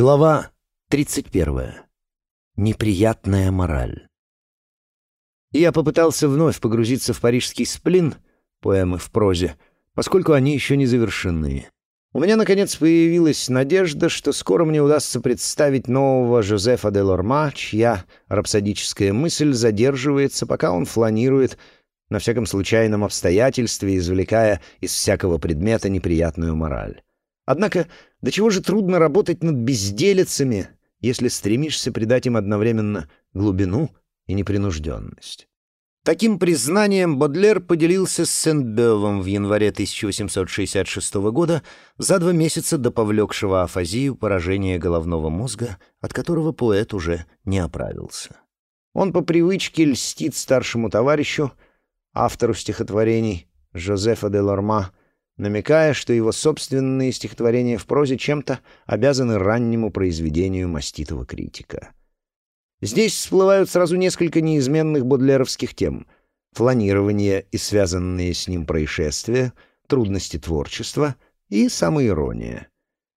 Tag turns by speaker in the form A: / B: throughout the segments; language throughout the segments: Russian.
A: Глава 31. Неприятная мораль. Я попытался вновь погрузиться в парижский сплин, поэмы в прозе, поскольку они еще не завершены. У меня, наконец, появилась надежда, что скоро мне удастся представить нового Жозефа де Лорма, чья рапсодическая мысль задерживается, пока он фланирует на всяком случайном обстоятельстве, извлекая из всякого предмета неприятную мораль. Однако, до чего же трудно работать над безделицами, если стремишься придать им одновременно глубину и непринужденность. Таким признанием Бодлер поделился с Сент-Бевом в январе 1866 года за два месяца до повлекшего афазию поражения головного мозга, от которого поэт уже не оправился. Он по привычке льстит старшему товарищу, автору стихотворений Жозефа де Лорма, намекая, что его собственные стихотворения в прозе чем-то обязаны раннему произведению маститого критика. Здесь всплывают сразу несколько неизменных бодлеровских тем — фланирование и связанные с ним происшествия, трудности творчества и самоирония.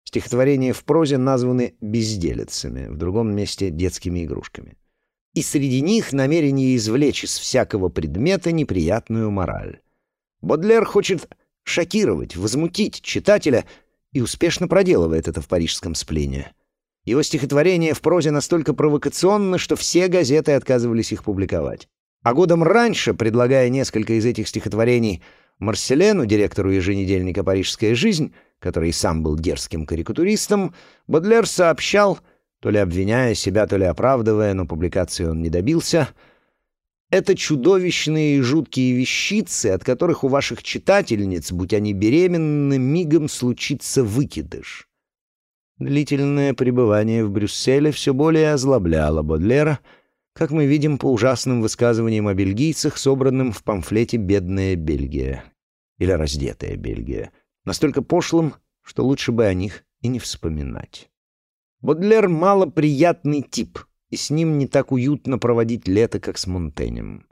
A: Стихотворения в прозе названы «безделицами», в другом месте — «детскими игрушками». И среди них намерение извлечь из всякого предмета неприятную мораль. Бодлер хочет шокировать, возмутить читателя и успешно проделывает это в парижском сплине. Его стихотворение в прозе настолько провокационно, что все газеты отказывались их публиковать. А годом раньше, предлагая несколько из этих стихотворений Марселену, директору еженедельника «Парижская жизнь», который сам был дерзким карикатуристом, Бодлер сообщал, то ли обвиняя себя, то ли оправдывая, но публикации он не добился — это чудовищные и жуткие вещицы, от которых у ваших читательниц, будь они беременны, мигом случится выкидыш. Длительное пребывание в Брюсселе все более озлобляло Бодлера, как мы видим по ужасным высказываниям о бельгийцах, собранным в памфлете «Бедная Бельгия» или «Раздетая Бельгия», настолько пошлым, что лучше бы о них и не вспоминать. Бодлер — малоприятный тип — и с ним не так уютно проводить лето, как с Монтенем.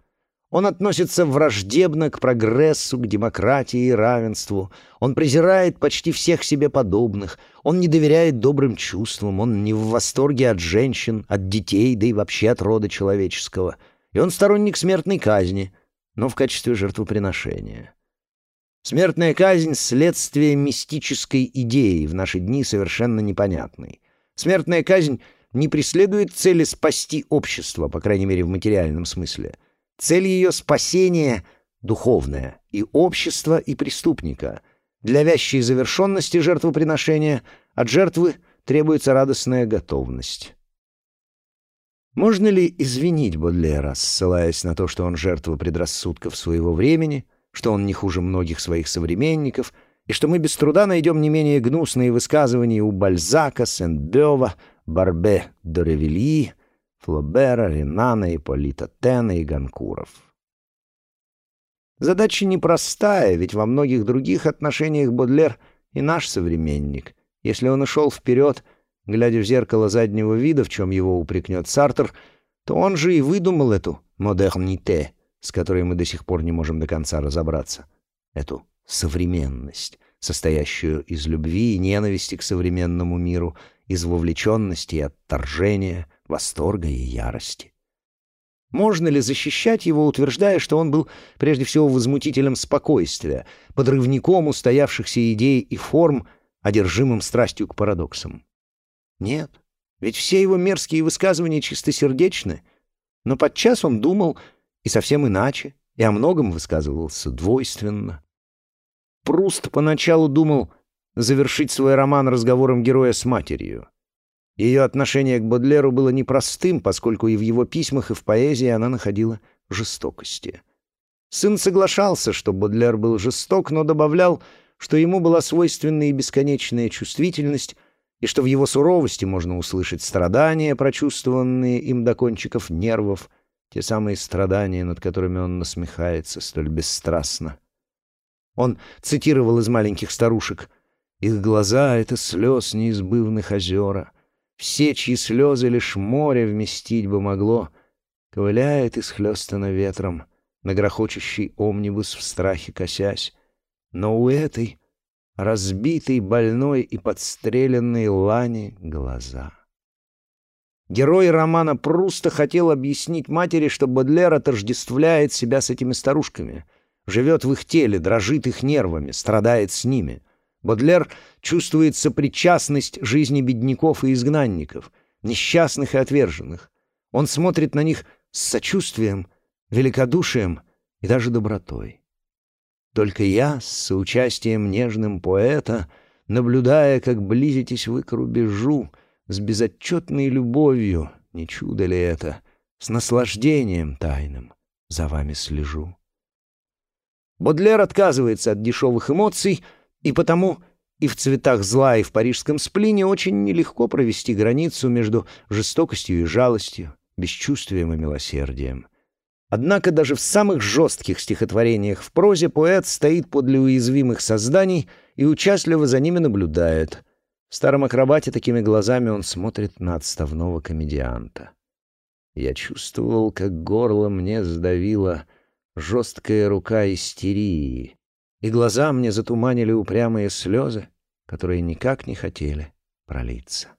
A: Он относится враждебно к прогрессу, к демократии и равенству. Он презирает почти всех себе подобных. Он не доверяет добрым чувствам. Он не в восторге от женщин, от детей, да и вообще от рода человеческого. И он сторонник смертной казни, но в качестве жертвоприношения. Смертная казнь — следствие мистической идеи, в наши дни совершенно непонятной. Смертная казнь — не преследует цели спасти общество, по крайней мере в материальном смысле. Цель ее спасения духовная и общества, и преступника. Для вящей завершенности жертвоприношения от жертвы требуется радостная готовность. Можно ли извинить Бодлера, ссылаясь на то, что он жертва предрассудков своего времени, что он не хуже многих своих современников, и что мы без труда найдем не менее гнусные высказывания у Бальзака, Сент-Бёва, Барбе Доревильи, Флобера, Ренана, Ипполита Тена и Ганкуров. Задача непростая, ведь во многих других отношениях Бодлер и наш современник. Если он и шел вперед, глядя в зеркало заднего вида, в чем его упрекнет Сартер, то он же и выдумал эту «модерните», с которой мы до сих пор не можем до конца разобраться. Эту современность, состоящую из любви и ненависти к современному миру — из вовлеченности и отторжения, восторга и ярости. Можно ли защищать его, утверждая, что он был прежде всего возмутителем спокойствия, подрывником устоявшихся идей и форм, одержимым страстью к парадоксам? Нет, ведь все его мерзкие высказывания чистосердечны, но подчас он думал и совсем иначе, и о многом высказывался двойственно. Пруст поначалу думал завершить свой роман разговором героя с матерью. Ее отношение к Бодлеру было непростым, поскольку и в его письмах, и в поэзии она находила жестокости. Сын соглашался, что Бодлер был жесток, но добавлял, что ему была свойственна и бесконечная чувствительность, и что в его суровости можно услышать страдания, прочувствованные им до кончиков нервов, те самые страдания, над которыми он насмехается столь бесстрастно. Он цитировал из «Маленьких старушек» Их глаза — это слез неизбывных озера. Все, чьи слезы лишь море вместить бы могло, ковыляет исхлестано ветром, на грохочущий омнибус в страхе косясь. Но у этой разбитый, больной и подстреленный Лани глаза. Герой романа Пруста хотел объяснить матери, что Бодлер отождествляет себя с этими старушками, живет в их теле, дрожит их нервами, страдает с ними. Бодлер чувствует сопричастность жизни бедняков и изгнанников, несчастных и отверженных. Он смотрит на них с сочувствием, великодушием и даже добротой. Только я, с соучастием нежным поэта, наблюдая, как близитесь вы к рубежу, с безотчетной любовью, не чудо ли это, с наслаждением тайным за вами слежу. Бодлер отказывается от дешевых эмоций, и потому и в «Цветах зла», и в «Парижском сплине» очень нелегко провести границу между жестокостью и жалостью, бесчувствием и милосердием. Однако даже в самых жестких стихотворениях в прозе поэт стоит подле уязвимых созданий и участливо за ними наблюдает. В старом акробате такими глазами он смотрит на отставного комедианта. Я чувствовал, как горло мне сдавило жесткая рука истерии, и глаза мне затуманили упрямые слезы, которые никак не хотели пролиться.